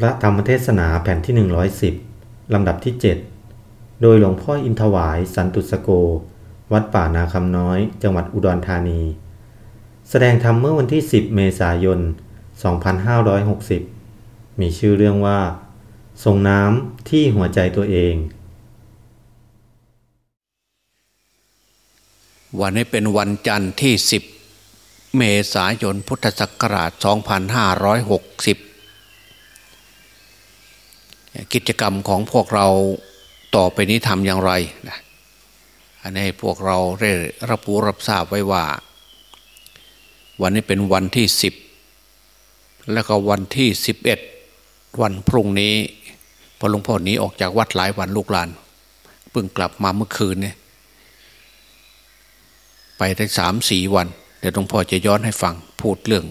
พระธรรมเทศนาแผ่นที่ 110 ลำดับที่ 7 โดยหลวงพ่ออินทวายสันตุสโก วัดป่านาคำน้อย จังหวัดอุดรธานี แสดงธรรมเมื่อวันที่ 10 เมษายน 2560 มีชื่อเรื่องว่าทรงน้ำที่หัวใจตัวเอง วันนี้เป็นวันจันทร์ที่ 10 เมษายนพุทธศักราช 2560 กิจกรรมของพวกเราต่อไปนี้ทำอย่างไรนะอันนี้พวกเราได้รับรู้รับทราบไว้ว่า วันนี้เป็นวันที่10แล้วก็วันที่11วันพรุ่งนี้พอหลวงพ่อหนีออกจากวัดหลายวันลูกหลานเพิ่งกลับมาเมื่อคืนเนี่ยไปได้สามสี่วัน เดี๋ยวหลวงพ่อจะย้อนให้ฟังพูดเรื่อง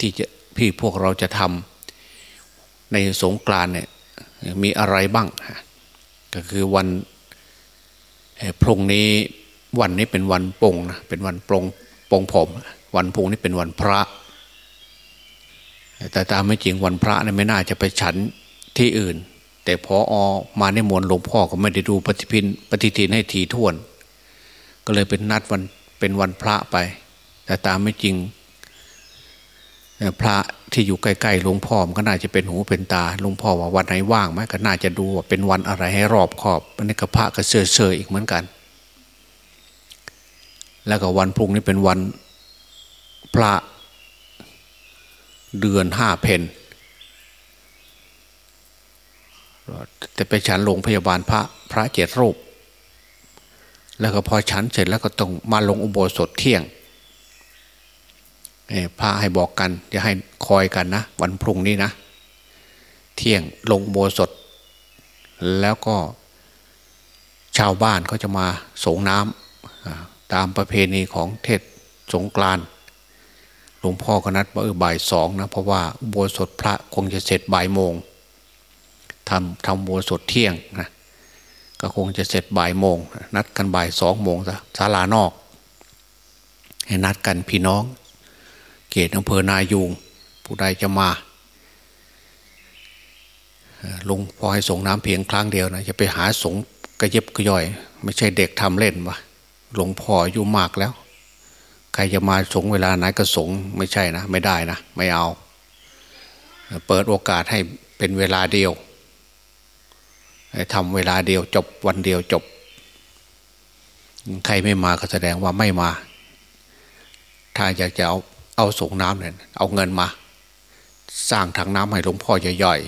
ที่จะพี่พวกเราจะทำในสงกรานเนี่ย มีอะไรบ้าง ก็คือวันพรุ่งนี้วันนี้เป็นวันปงนะเป็นวันปรงปงผม วันพรุ่งนี้เป็นวันพระ แต่ตามไม่จริงวันพระนี่ไม่น่าจะไปฉันที่อื่น แต่พออมาในมวลหลวงพ่อก็ไม่ได้ดูปฏิพินปฏิทินให้ทีท่วน ก็เลยเป็นนัดวันเป็นวันพระไป แต่ตามไม่จริง พระที่อยู่ใกล้ๆหลวงพ่อมันก็น่าจะเป็นหูเป็นตาหลวงพ่อว่าวันไหนว่างไหมก็น่าจะดูว่าเป็นวันอะไรให้รอบขอบมันนี่ก็พระก็เสื่อเสื่ออีกเหมือนกัน แล้วก็วันพรุ่งนี้เป็นวันพระเดือนห้าเพนแต่ไปฉันโรงพยาบาลพระพระเจ็ดรูป แล้วก็พอฉันเสร็จแล้วก็ต้องมาลงอุโบสถเที่ยง พระให้บอกกันจะให้คอยกันนะ วันพรุ่งนี้นะ เที่ยงลงโบสถแล้วก็ชาวบ้านเขาจะมาสงน้ำตามประเพณีของเทศสงกรานหลวงพ่อก็นัดว่าเออบ่ายสองนะเพราะว่าโบสถพระคงจะเสร็จบ่ายโมงทำทำโบสถเที่ยงนะก็คงจะเสร็จบ่ายโมงนัดกันบ่ายสองโมงซะศาลานอก ให้นัดกันพี่น้อง ขตอำเภอนายูงผู้ใดจะมาลงพอให้ส่งน้ำเพียงครั้งเดียวนะจะไปหาสงกระเย็บกระย่อย ไม่ใช่เด็กทำเล่นวะหลวงพ่ออายุมากแล้ว ใครจะมาสงเวลาไหนก็สงไม่ใช่นะ ไม่ได้นะ ไม่เอา เปิดโอกาสให้เป็นเวลาเดียวทำเวลาเดียวจบวันเดียวจบ ใครไม่มาก็แสดงว่าไม่มา ถ้าอยากจะเอา เอาส่งน้ำเนี่ยเอาเงินมา สร้างถังน้ำให้หลวงพ่อย่อย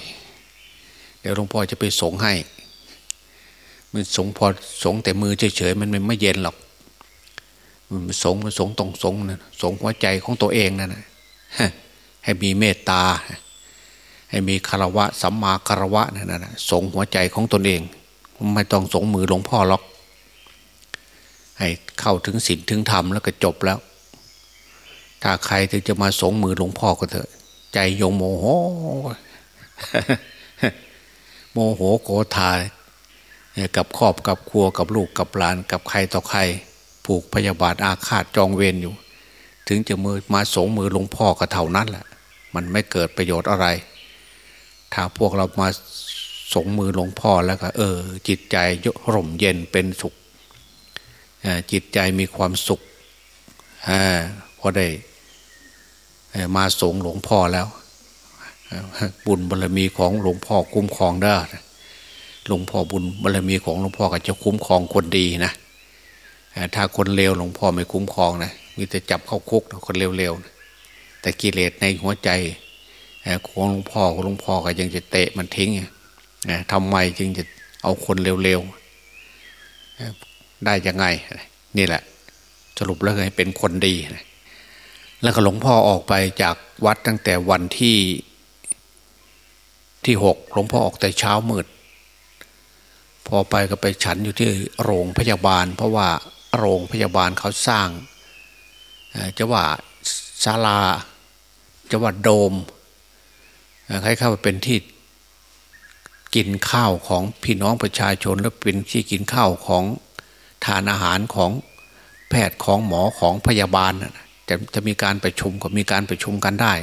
ๆเดี๋ยวหลวงพ่อจะไปส่งให้ มันส่งพอส่งแต่มือเฉยๆมันไม่เย็นหรอก มันส่งมันส่งตรงส่งนะส่งหัวใจของตัวเองนั่นนะให้มีเมตตา ให้มีคารวะสัมมาคารวะนั่นนะส่งหัวใจของตนเอง ไม่ต้องส่งมือหลวงพ่อหรอกให้เข้าถึงศีลถึงธรรมแล้วก็จบแล้ว ถ้าใครถึงจะมาสงมือหลวงพ่อก็เถอะ ใจยงโมโห โมโหโกธากับครอบกับครัวกับลูกกับหลาน กับใครต่อใคร ผูกพยาบาทอาฆาตจองเวรอยู่ ถึงจะมือมาสงมือหลวงพ่อก็เท่านั้นแหละ มันไม่เกิดประโยชน์อะไร ถ้าพวกเรามาสงมือหลวงพ่อแล้วก็เออ จิตใจยร่มเย็นเป็นสุขจิตใจมีความสุขพอได้ มาสงหลวงพ่อแล้ว บุญบารรมีของหลวงพ่อคุ้มครองได้หลวงพ่อบุญบารรมีของหลวงพ่อก็จะคุ้มครองคนดีนะถ้าคนเลวหลวงพ่อไม่คุ้มครองนะมีแต่จับเข้าคุกคนเลวๆแต่กิเลสในหัวใจของหลวงพ่อของหลวงพ่อก็ยังจะเตะมันทิ้งทำไมจึงจะเอาคนเร็วๆได้ยังไง นี่แหละ สรุปแล้วให้เป็นคนดี แล้วก็หลวงพ่อออกไปจากวัดตั้งแต่วันที่ที่หกหลวงพ่อออกแต่เช้ามืด พอไปก็ไปฉันอยู่ที่โรงพยาบาล เพราะว่าโรงพยาบาลเขาสร้างจะว่าศาลาจะว่าโดมคล้ายๆเป็นที่กินข้าวของพี่น้องประชาชนและเป็นที่กินข้าวของทานอาหารของแพทย์ของหมอของพยาบาล จะจะมีการประชุมก็มีการประชุมกันได้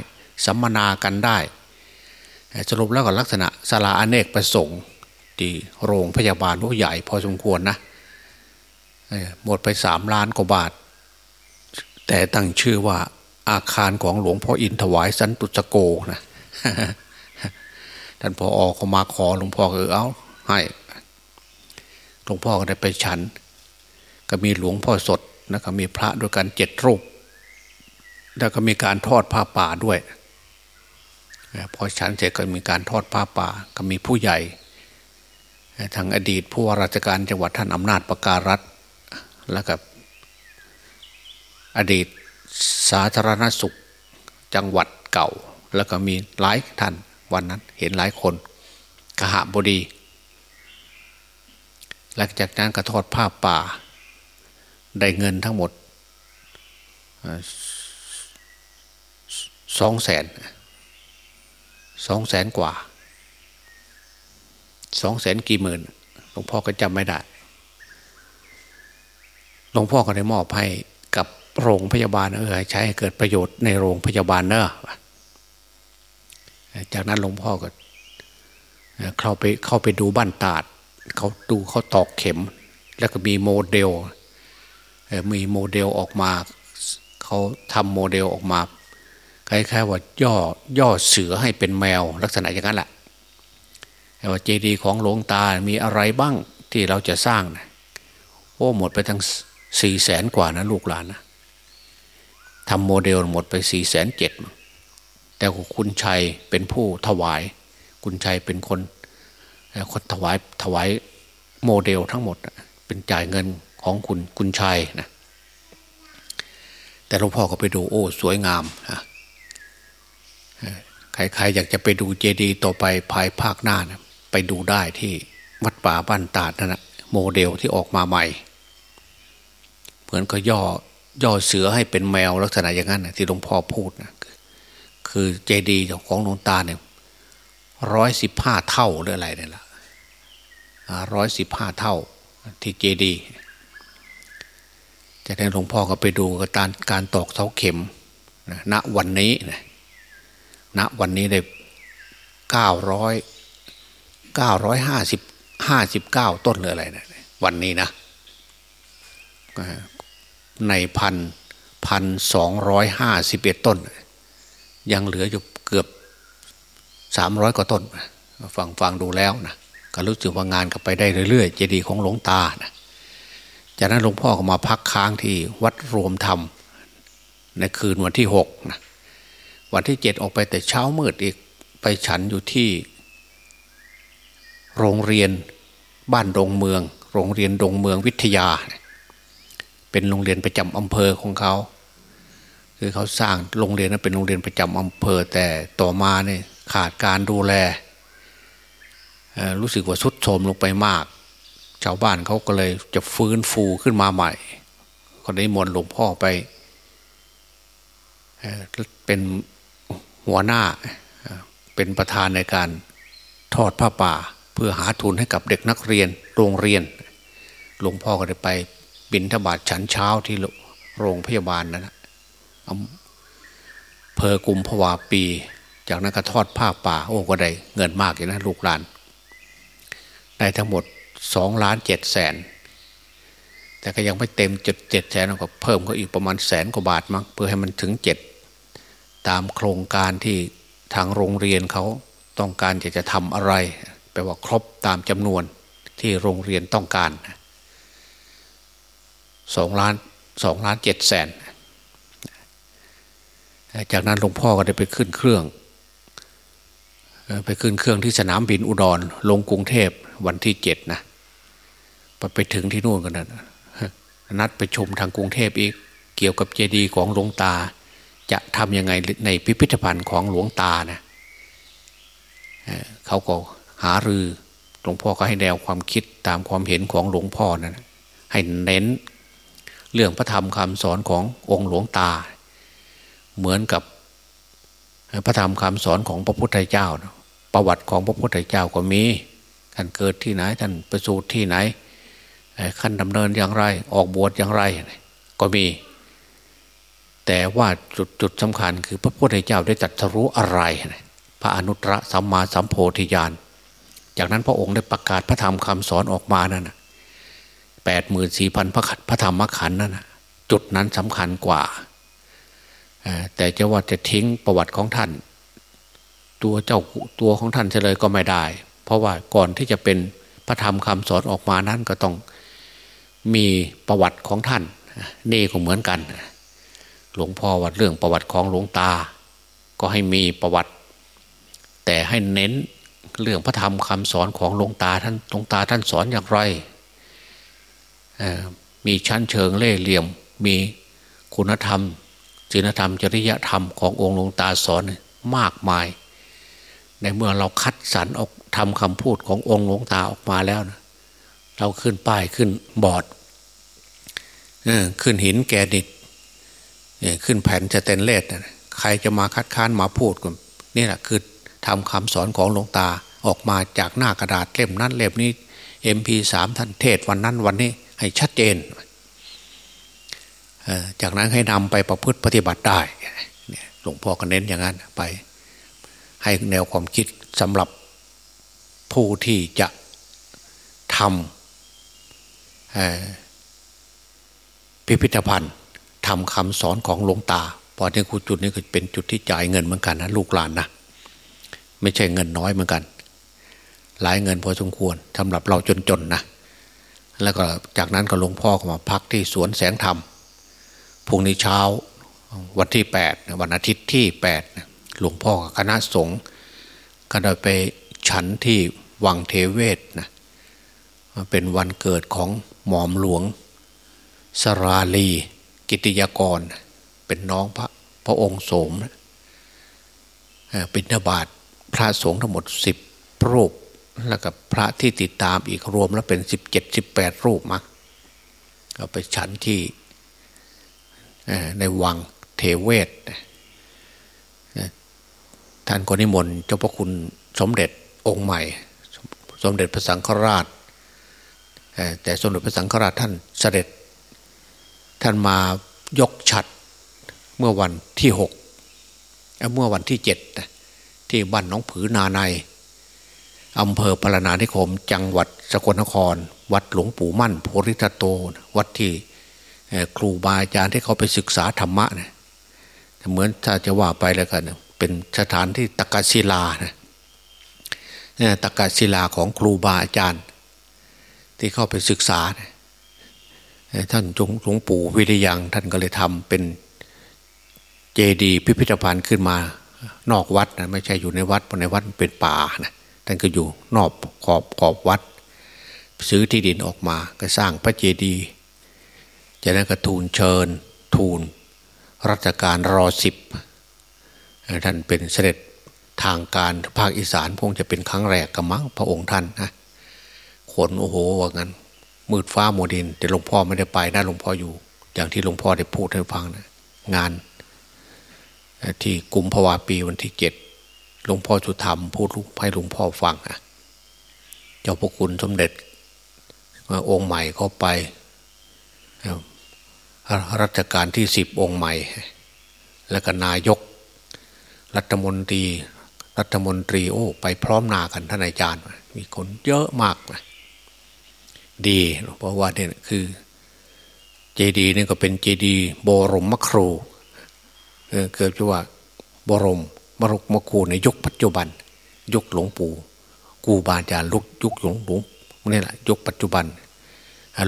สัมมนากันได้ สรุปแล้วก็ลักษณะศาลาอเนกประสงค์ที่โรงพยาบาลผู้ใหญ่พอสมควรนะหมดไปสามล้านกว่าบาท แต่ตั้งชื่อว่าอาคารของหลวงพ่ออินถวายสันตุสโกนะท่านพออเขามาขอหลวงพ่อเออเอาให้หลวงพ่อก็ได้ไปฉัน ก็มีหลวงพ่อสดนะก็มีพระด้วยกันเจ็ดรูป แล้วก็มีการทอดผ้าป่าด้วยพอฉันเสร็จก็มีการทอดผ้าป่าก็มีผู้ใหญ่ทางอดีตผู้ว่าราชการจังหวัดท่านอำนาจประการัฐแล้วกับอดีตสาธารณสุขจังหวัดเก่า แล้วก็มีหลายท่านวันนั้นเห็นหลายคนกหบดี หลังจากนั้นก็ทอดผ้าป่า ได้เงินทั้งหมด สองแสนสองแสนกว่าสองแสนกี่หมื่นหลวงพ่อก็จำไม่ได้หลวงพ่อก็ได้มอบให้กับโรงพยาบาลเออใช้ให้เกิดประโยชน์ในโรงพยาบาลเนอะจากนั้นหลวงพ่อก็เข้าไปเข้าไปดูบ้านตาดเขาดูเขาตอกเข็ม แล้วก็มีโมเดลมีโมเดลออกมาเขาทำโมเดลออกมา คล้ายๆว่าย่อย่อเสือให้เป็นแมวลักษณะอย่างนั้นแหละแต่ว่าเจดีย์ของหลวงตา มีอะไรบ้างที่เราจะสร้างนะโอ้หมดไปทั้งสี่แสนกว่านะลูกหลานนะทำโมเดลหมดไปสี่แสนเจ็ดแต่คุณชัยเป็นผู้ถวาย คุณชัยเป็นคนคนถวายถวายโมเดลทั้งหมด เป็นจ่ายเงินของคุณคุณชัยนะแต่หลวงพ่อก็ไปดูโอ้ สวยงามนะ ใครๆอยากจะไปดูเจดีย์ต่อไปภายภาคหน้านะไปดูได้ที่วัดป่าบ้านตาดนั่นนะโมเดลที่ออกมาใหม่ เหมือนก็ย่อย่อเสือให้เป็นแมวลักษณะอย่างนั้นนะที่หลวงพ่อพูดนะคือเจดีย์ของหลวงตาเนี่ยร้อยสิบห้าเท่าหรืออะไรเนี่ยละร้อยสิบห้าเท่าที่เจดีย์จากนั้นหลวงพ่อก็ไปดูการการตอกเสาเข็มณวันนี้นะ ณวันนี้ได้เก้าร้อยเก้าร้อยห้าสิบห้าสิบเก้าต้นเลยอะไรนะวันนี้นะในพันพันสองร้อยห้าสิบเอ็ดต้น ยังเหลืออยู่เกือบสามร้อยกว่าต้นฟังฟังดูแล้วนะก็รู้สึกว่างานก็ไปได้เรื่อยๆ เจดีย์ของหลวงตานะจากนั้นหลวงพ่อก็มาพักค้างที่วัดรวมธรรม ในคืนวันที่หกนะ วันที่เจ็ดออกไปแต่เช้ามืดอีกไปฉันอยู่ที่ โรงเรียนบ้านดงเมือง โรงเรียนดงเมืองวิทยา เป็นโรงเรียนประจำอำเภอของเขา คือเขาสร้างโรงเรียนนั้นเป็นโรงเรียนประจำอำเภอ แต่ต่อมาเนี่ยขาดการดูแล รู้สึกว่าสุดโทมลงไปมาก ชาวบ้านเขาก็เลยจะฟื้นฟูขึ้นมาใหม่คนนี้มนหลวงพ่อไปเป็น หัวหน้าเป็นประธานในการทอดผ้าป่า เพื่อหาทุนให้กับเด็กนักเรียนโรงเรียน หลวงพ่อก็ได้ไปบินทบาทฉันเช้าที่โรงพยาบาลนะนะเพอกุมภวาปี จากนั้นก็ทอดผ้าป่า โอ้ก็ได้เงินมากอยู่นะลูกหลานได้ทั้งหมดสองล้านเจ็ดแสนแต่ก็ยังไม่เต็มเจ็ดเจ็ดแสนก็เพิ่มก็อีกประมาณแสนกว่าบาทมั้งเพื่อให้มันถึงเจ็ด ตามโครงการที่ทางโรงเรียนเขาต้องการจะจะทำอะไรแปลว่าครบตามจำนวนที่โรงเรียนต้องการสองล้านสองล้านเจ็ดแสนจากนั้นหลวงพ่อก็ได้ไปขึ้นเครื่อง ไปขึ้นเครื่องที่สนามบินอุดร ลงกรุงเทพวันที่เจ็ดนะไปถึงที่นู่นกันนะนัดไปชมทางกรุงเทพอีก เกี่ยวกับเจดีย์ของหลวงตา จะทำยังไงในพิพิธภัณฑ์ของหลวงตานะเขาก็หารือหลวงพ่อก็ให้แนวความคิดตามความเห็นของหลวงพ่อนะให้เน้นเรื่องพระธรรมคำสอนขององค์หลวงตา เหมือนกับพระธรรมคำสอนของพระพุทธเจ้าประวัติของพระพุทธเจ้าก็มีท่านเกิดที่ไหนท่านประสูติที่ไหนขั้นดำเนินอย่างไร ออกบวชอย่างไรก็มี แต่ว่าจุดจุดสำคัญคือพระพุทธเจ้าได้ตรัสรู้อะไร พระอนุตตรสัมมาสัมโพธิญาณ จากนั้นพระองค์ได้ประกาศพระธรรมคำสอนออกมานั่นแปดหมื่นสี่พันพระขันพระธรรมขันธ์นั่นจุดนั้นสำคัญกว่า แต่จะว่าจะทิ้งประวัติของท่าน ตัวเจ้าตัวของท่านเฉลยก็ไม่ได้ เพราะว่าก่อนที่จะเป็นพระธรรมคำสอนออกมานั้นก็ต้องมีประวัติของท่าน นี่ก็เหมือนกัน หลวงพ่อวัดเรื่องประวัติของหลวงตา ก็ให้มีประวัติ แต่ให้เน้นเรื่องพระธรรมคำสอนของหลวงตาท่านหลวงตาท่านสอนอย่างไร มีชั้นเชิงเล่เหลี่ยม มีคุณธรรมศีลธรรม จริยธรรมขององค์หลวงตาสอนมากมาย ในเมื่อเราคัดสรรออกทำคำพูดขององค์หลวงตาออกมาแล้วนะเราขึ้นป้ายขึ้นบอร์ดขึ้นหินแกดิด ขึ้นแผ่นจะเตนเลสใครจะมาคัดค้านมาพูดกันนี่แหละคือทำคำสอนของหลวงตาออกมาจากหน้ากระดาษเล่มนั้นเล่มนี้ MP3 ท่านเทศวันนั้นวันนี้ให้ชัดเจน จากนั้นให้นำไปประพฤติปฏิบัติได้หลวงพ่อก็เน้นอย่างนั้นไป ให้แนวความคิดสำหรับผู้ที่จะทำพิพิธภัณฑ์ ทำคำสอนของหลวงตาพอที่ครูจุดนี้ก็เป็นจุดที่จ่ายเงินเหมือนกันนะลูกหลานนะไม่ใช่เงินน้อยเหมือนกัน หลายเงินพอสมควรสำหรับเราจนๆนะแล้วก็จากนั้นก็หลวงพ่อก็มาพักที่สวนแสงธรรมพรุ่งนี้เช้าวันที่แปดวันอาทิตย์ที่แปดหลวงพ่อคณะสงฆ์ก็ได้ไปฉันที่วังเทเวศนะเป็นวันเกิดของหมอมหลวงสราลี กิติยากร เป็นน้องพระพระองค์โสมเป็นนบาทพระสงฆ์ทั้งหมดสิบรูป แล้วกับพระที่ติดตามอีกรวมแล้วเป็นสิบเจ็ดสิบแปดรูปมั้งก็ไปฉันที่ในวังเทเวศ ท่านก็นิมนต์เจ้าพระคุณสมเด็จองค์ใหม่ สมเด็จพระสังฆราช แต่สมเด็จพระสังฆราชท่านเสด็จ ท่านมายกฉัดเมื่อวันที่หกเมื่อวันที่เจ็ดที่บ้านน้องผือนาในอำเภอพารนานิคม จังหวัดสกลนคร วัดหลวงปู่มั่นโพธิตโต วัดที่ครูบาอาจารย์ที่เขาไปศึกษาธรรมะเนี่ยเหมือนถ้าจะว่าไปแล้วกันเป็นสถานที่ตะกศิลานะตะกศิลาของครูบาอาจารย์ ที่เข้าไปศึกษา ท่านจงหลวงปู่วิริยังท่านก็เลยทำเป็นเจดีย์พิพิธภัณฑ์ขึ้นมา นอกวัดนะไม่ใช่อยู่ในวัดเพราะในวัดเป็นป่านะท่านก็อยู่นอกขอบขอบวัด ซื้อที่ดินออกมาก็สร้างพระเจดีย์จากนั้นก็ทูลเชิญ ทูลรัชการรอสิบท่านเป็นเสด็จทางการภาคอีสานคงจะเป็นครั้งแรกกับมั้งพระองค์ท่านนะขนโอ้โหว่างั้น มืดฟ้าโมดิน แต่หลวงพ่อไม่ได้ไปนะหลวงพ่ออยู่ อย่างที่หลวงพ่อได้พูดให้ฟังนะงานที่กุมภาวาปีวันที่เจ็ดหลวงพ่อจุธรรมพูดให้หลวงพ่อฟังอะเจ้าพระคุณสมเด็จองค์ใหม่เข้าไปรัชการที่สิบองค์ใหม่ แล้วก็นายก รัฐมนตรี รัฐมนตรีโอ้ไปพร้อมนากันท่านอาจารย์ มีคนเยอะมากนะ ดีเพราะว่าเนี่ยคือ เจดีนี่ก็เป็นเจดีบรมมครูเกิดชั่ว่า บรมมรุกมครูในยุคปัจจุบัน ยุคหลวงปู่กูบาอาจารย์ลุกยุคหลวงปู่นี่แหละยุคปัจจุบัน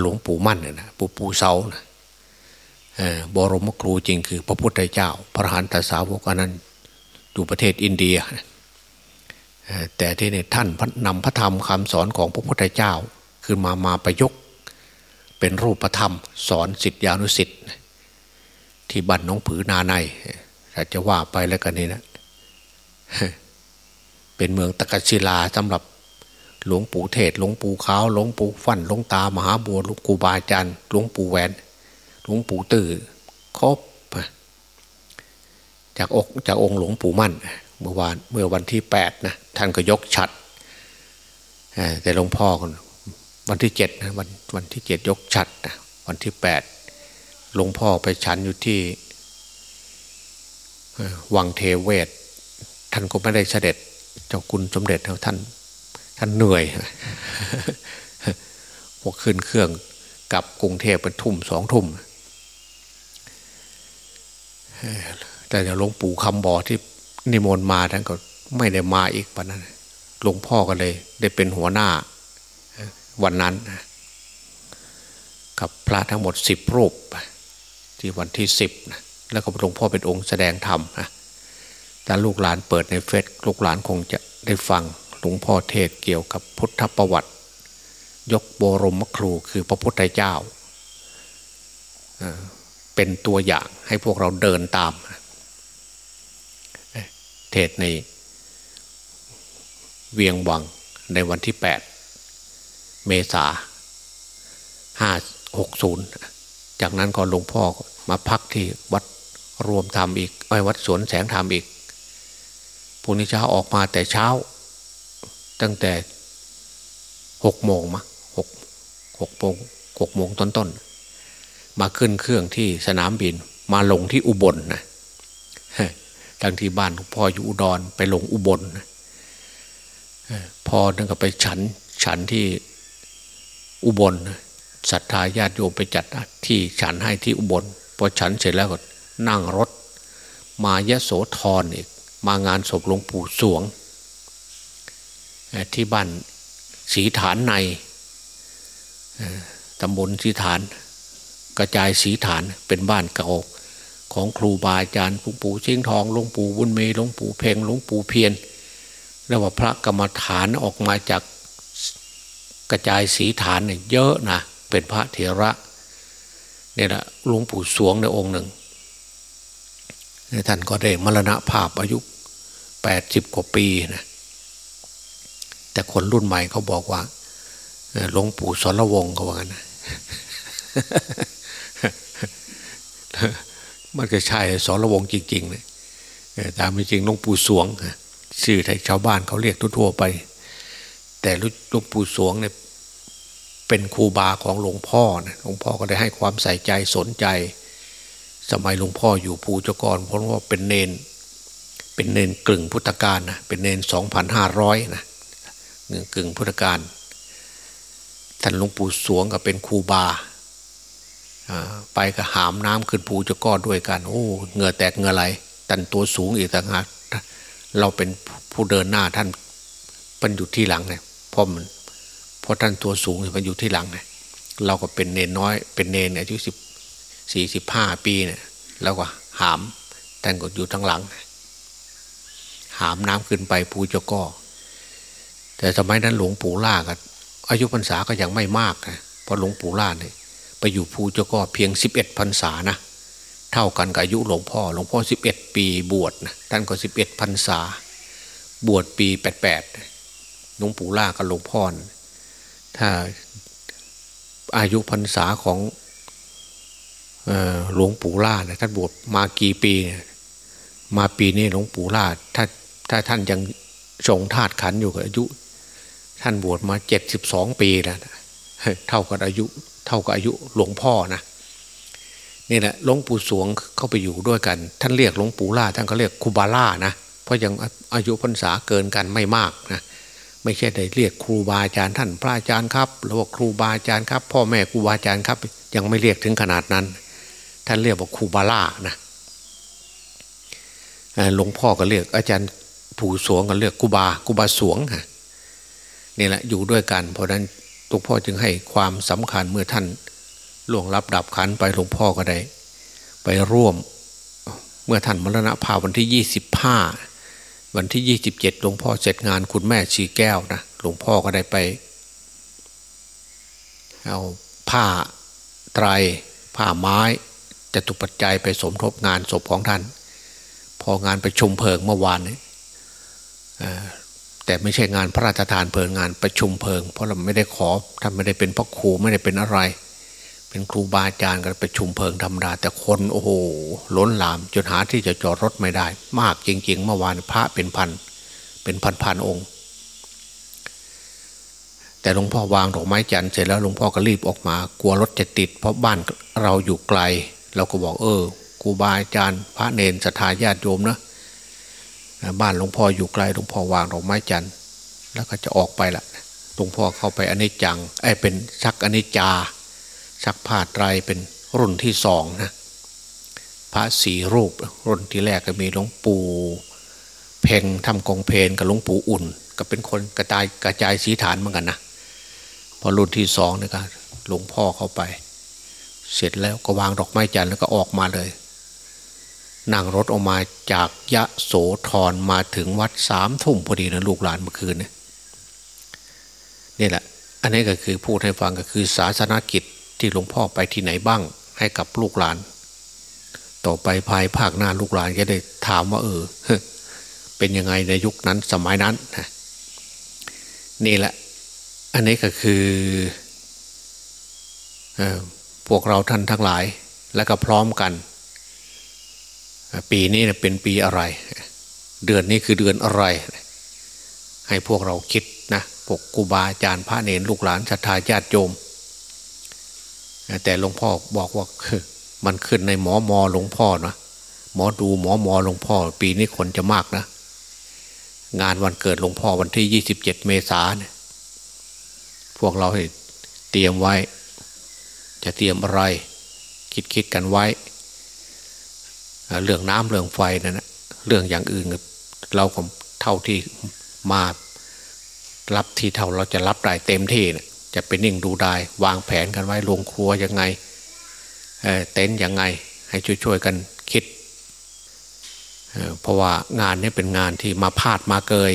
หลวงปู่มั่นเนี่ยนะปู่ปู่เสานะบรมครูจริงคือพระพุทธเจ้า พระหันตสาวกอันนั้นอยู่ประเทศอินเดีย แต่ที่นี่ท่านนำพระธรรมคำสอนของพระพุทธเจ้า ขึ้นมามาประยุกต์เป็นรูปธรรม สอนสิทธิอนุสิทธิ์ที่บ้านน้องผือนาในถ้าจะว่าไปแล้วกันนี่นะ เป็นเมืองตะกศิลาสำหรับหลวงปู่เทศ หลวงปู่ขาวหลวงปู่ฟันหลวงตามหาบัวหลวงปู่บาจันหลวงปู่แหวนหลวงปู่ตื่อครบจากอกจากองค์หลวงปู่มั่น เมื่อวานเมื่อวันที่แปดนะท่านก็ยกฉัดแต่หลวงพ่อ วันที่เจ็ดนะวันวันที่เจ็ดยกฉัดนะวันที่แปดหลวงพ่อไปฉันอยู่ที่วังเทเวศ ท่านก็ไม่ได้เสด็จ เจ้าคุณสมเด็จท่าน ท่านเหนื่อยพวกขึ้นเครื่องกลับกรุงเทพเป็นทุ่มสองทุ่มแต่เดี๋ยวหลวงปู่คำบอที่นิมนต์มาท่านก็ไม่ได้มาอีกวันนั้นหลวงพ่อก็เลย ได้เป็นหัวหน้า วันนั้น กับพระทั้งหมดสิบรูป ที่วันที่สิบนะแล้วก็หลวงพ่อเป็นองค์แสดงธรรมนะแต่ลูกหลานเปิดในเฟซลูกหลานคงจะได้ฟังหลวงพ่อเทศเกี่ยวกับพุทธประวัติ ยกโบรมครูคือพระพุทธเจ้า เป็นตัวอย่างให้พวกเราเดินตาม เทศในเวียงวังในวันที่8 เมษาห้าหกศูนย์จากนั้นก็หลวงพ่อมาพักที่วัดรวมธรรมอีกไอ้วัดสวนแสงธรรมอีกพรุ่งนี้เช้าออกมาแต่เช้า ตั้งแต่หกโมงมาหกหกโมงหกโมงต้นต้นมาขึ้นเครื่องที่สนามบิน มาลงที่อุบลนะทั้งที่บ้านพ่ออยู่อุดรไปลงอุบลนะพอนั่นก็ไปฉันฉันที่ อุบลศรัทธาญาติโยมไปจัดที่ฉันให้ที่อุบลพอฉันเสร็จแล้วก็นั่งรถ มายะโสธรอีกมางานศพหลวงปู่สวง ที่บ้านสีฐานในตำบลสีฐาน กระจายสีฐานเป็นบ้านเก่าของครูบาอาจารย์หลวงปู่เชียงทองหลวงปู่บุญเมย์หลวงปู่เพ่งหลวงปู่เพียรเรียกว่าพระกรรมฐานออกมาจาก กระจายสีฐานเนี่ยเยอะนะเป็นพระเถระเนี่ยแหละหลวงปู่สวงในองค์หนึ่งท่านก็ได้มรณภาพอายุแปดสิบกว่าปีนะแต่คนรุ่นใหม่เขาบอกว่าหลวงปู่สรวงเขาว่ากันนะมันก็ใช่สรวงจริงๆเลยตามจริงหลวงปู่สวงชื่อไทยชาวบ้านเขาเรียกทั่วๆไป แต่หลวงปู่สวงเนี่ยเป็นครูบาของหลวงพ่อนะหลวงพ่อก็ได้ให้ความใส่ใจสนใจ สมัยหลวงพ่ออยู่ภูเจ้ากรเพราะว่าเป็นเนน เป็นเนนกึ่งพุทธกาลนะเป็นเนนสองพันห้าร้อยนะกึ่งพุทธกาลท่านหลวงปู่สวงก็เป็นครูบาไปก็หามน้ำขึ้นภูเจ้ากรด้วยกัน โอ้เหงื่อแตกเหงื่อไหลตันตัวสูงอีกต่างหากเราเป็นผู้เดินหน้าท่านเป็นอยู่ที่หลังเนี่ย ราะมันเพราะท่านตัวสูงมันอยู่ที่หลังไงเราก็เป็นเนนน้อย เป็นเนนอายุสิบสี่สิบห้าปีเนี่ยแล้วก็หามท่านก็อยู่ทั้งหลัง หามน้ำขึ้นไปภูจก็ แต่สมัยนั้นหลวงปู่ล่าก็อายุพรรษาก็ยังไม่มากนะเพราะหลวงปู่ล่าเนี่ยไปอยู่ภูจก็เพียงสิบเอ็ดพรรษานะเท่ากันกับอายุหลวงพ่อ หลวงพ่อสิบเอ็ดปีบวชนะท่านก็สิบเอ็ดพรรษา บวชปีแปดแปด หลวงปู่ล่ากับหลวงพ่อถ้าอายุพรรษาของหลวงปู่ล่าเนี่ยท่านบวชมากี่ปีมาปีนี้หลวงปู่ล่าถ้าถ้าท่านยังทรงธาตุขันอยู่กับอายุ ท่านบวชมาเจ็ดสิบสองปีแล้วเท่ากับอายุ เท่ากับอายุหลวงพ่อนะนี่แหละหลวงปู่สวงเข้าไปอยู่ด้วยกัน ท่านเรียกหลวงปู่ล่าท่านก็เรียกคูบาล่านะเพราะยังอายุพรรษาเกินกันไม่มากนะ ไม่ใช่ได้เรียกครูบาอาจารย์ท่านพระอาจารย์ครับหรือว่าครูบาอาจารย์ครับ พ่อแม่ครูบาอาจารย์ครับ ยังไม่เรียกถึงขนาดนั้น ท่านเรียกว่าครูบาล่านะหลวงพ่อก็เรียกอาจารย์ผู้สวงก็เรียกครูบาครูบาสวงฮะนี่แหละอยู่ด้วยกัน เพราะนั้นหลวงพ่อจึงให้ความสำคัญเมื่อท่านล่วงรับดับขันไปหลวงพ่อก็ได้ ไปร่วมเมื่อท่านมรณภาพวันที่ยี่สิบห้า วันที่ยี่สิบเจ็ดหลวงพ่อเสร็จงานคุณแม่ชีแก้วนะหลวงพ่อก็ได้ไป เอาผ้าไตรผ้าไม้จะตุปัจจัยไปสมทบงานศพของท่าน พองานไปชุมเพลิงเมื่อวานนี้แต่ไม่ใช่งานพระราชทานเพลิงงานประชุมเพลิง เพราะเราไม่ได้ขอท่านไม่ได้เป็นพระครูไม่ได้เป็นอะไร เป็นครูบาอาจารย์กันไปชุมเพลิงธรรมดา แต่คนโอ้โหล้นหลามจนหาที่จะจอดรถไม่ได้ มากจริง ๆ เมื่อวานพระเป็นพัน เป็นพันพันองค์ แต่หลวงพ่อวางดอกไม้จันทร์เสร็จแล้วหลวงพ่อก็รีบออกมา กลัวรถจะติด เพราะบ้านเราอยู่ไกล เราก็บอกเออครูบาอาจารย์ พระเนนสถาญาติโยมนะบ้านหลวงพ่ออยู่ไกลหลวงพ่อวางดอกไม้จันทร์แล้วก็จะออกไปละหลวงพ่อเข้าไปอนิจจังไอ้เป็นชักอนิจจา ชักผ้าไตรเป็นรุ่นที่สองนะพระสีรูปรุ่นที่แรกก็มีหลวงปู่เพ่งทำกองเพนกับหลวงปู่อุ่น ก็เป็นคนกระจายกระจายสีฐานเหมือนกันนะพอรุ่นที่สองนี่ก็หลวงพ่อเข้าไป เสร็จแล้วก็วางดอกไม้จันทร์แล้วก็ออกมาเลยนั่งรถออกมาจากยะโสธรมาถึงวัดสามทุ่มพอดีนะลูกหลานเมื่อคืนเนี่ยนี่แหละ อันนี้ก็คือพูดให้ฟังก็คือศาสนากิจ ที่หลวงพ่อไปที่ไหนบ้างให้กับลูกหลาน ต่อไปภายภาคหน้าลูกหลานก็ได้ถามว่าเออเป็นยังไงในยุคนั้นสมัยนั้นนะนี่แหละ อันนี้ก็คือพวกเราท่านทั้งหลาย และก็พร้อมกัน ปีนี้เป็นปีอะไร เดือนนี้คือเดือนอะไร ให้พวกเราคิดนะพวกกูบาอาจารย์พระเนรลูกหลานศรัทธาญาติโยม แต่หลวงพ่อบอกว่ามันขึ้นในหมอมอหลวงพ่อนะหมอดูหมอมอหลวงพ่อ ปีนี้คนจะมากนะ งานวันเกิดหลวงพ่อวันที่ยี่สิบเจ็ดเมษาเนี่ยพวกเราเตรียมไว้ จะเตรียมอะไร คิดคิดกันไว้ เรื่องน้ำเรื่องไฟนั่นนะเรื่องอย่างอื่นเราก็เท่าที่มารับที่เท่าเราจะรับได้เต็มที่นะ จะเป็นนิ่งดูได้ วางแผนกันไว้ลงครัวยังไงเเต็นท์ยังไง ให้ช่วยๆกันคิดเเพราะว่างานนี้เป็นงานที่มาพาดมาเกย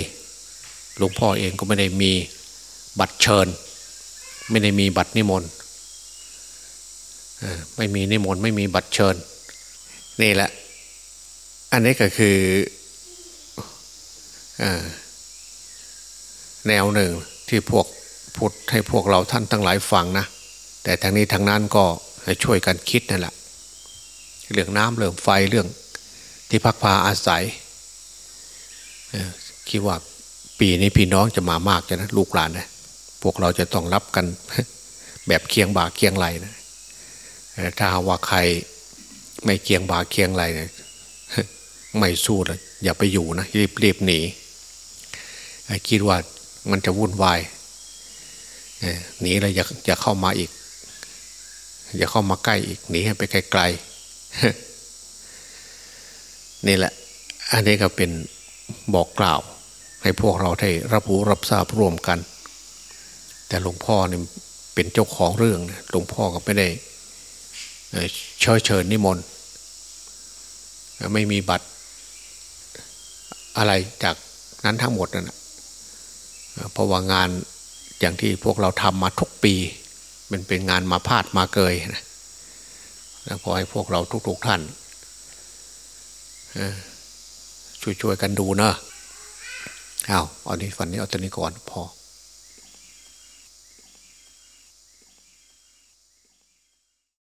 หลวงพ่อเองก็ไม่ได้มีบัตรเชิญ ไม่ได้มีบัตรนิมนต์ไม่มีนิมนต์ไม่มีบัตรเชิญ นี่แหละ อันนี้ก็คืออแนวหนึ่งที่พวก พูดให้พวกเราท่านทั้งหลายฟังนะแต่ทางนี้ทางนั้นก็ให้ช่วยกันคิดนั่นแหละเรื่องน้ำเรื่องไฟเรื่องที่พักพาอาศัยคิดว่าปีนี้พี่น้องจะมามากจะนะลูกหลานนะพวกเราจะต้องรับกันแบบเคียงบ่าเคียงไหลนะถ้าว่าใครไม่เคียงบ่าเคียงไหลนะไม่สู้นะอย่าไปอยู่นะรีบรีบหนีคิดว่ามันจะวุ่นวาย หนีเลยอย่าอย่าเข้ามาอีก อย่าเข้ามาใกล้อีกหนีให้ไปไกลๆนี่แหละ อันนี้ก็เป็นบอกกล่าว ให้พวกเราได้รับรู้รับทราบร่วมกัน แต่หลวงพ่อเนี่ยเป็นเจ้าของเรื่องหลวงพ่อก็ไม่ได้เชิญเชิญนิมนต์ไม่มีบัตรอะไรจากนั้นทั้งหมดนั่นเพราะว่างาน อย่างที่พวกเราทำมาทุกปี มันเป็นงานมาพาดมาเกยนะแล้วพอให้พวกเราทุก ๆท่านช่วยๆกันดูเนอะอ้าเอานี้ฝันนี้เอาตอนนี้ก่อนพอ